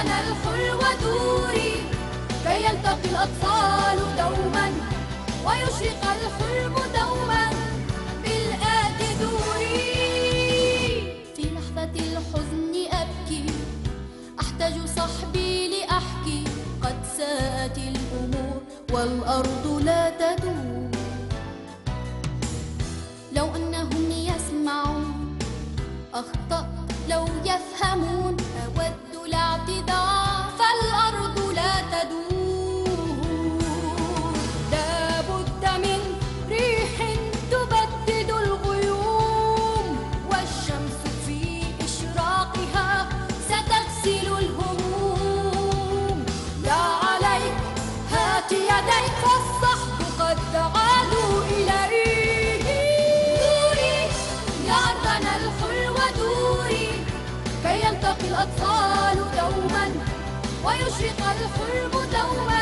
أرضنا الحلوة دوري كي يلتقي الأطفال دوما ويشرق الحلم دوما بالآت دوري. في لحظة الحزن أبكي أحتاج صحبي لأحكي قد ساءت الأمور والأرض لا تدور. لو أنهم يسمعون أخطأت لو الأطفال دوما ويشرق الحلم دوما.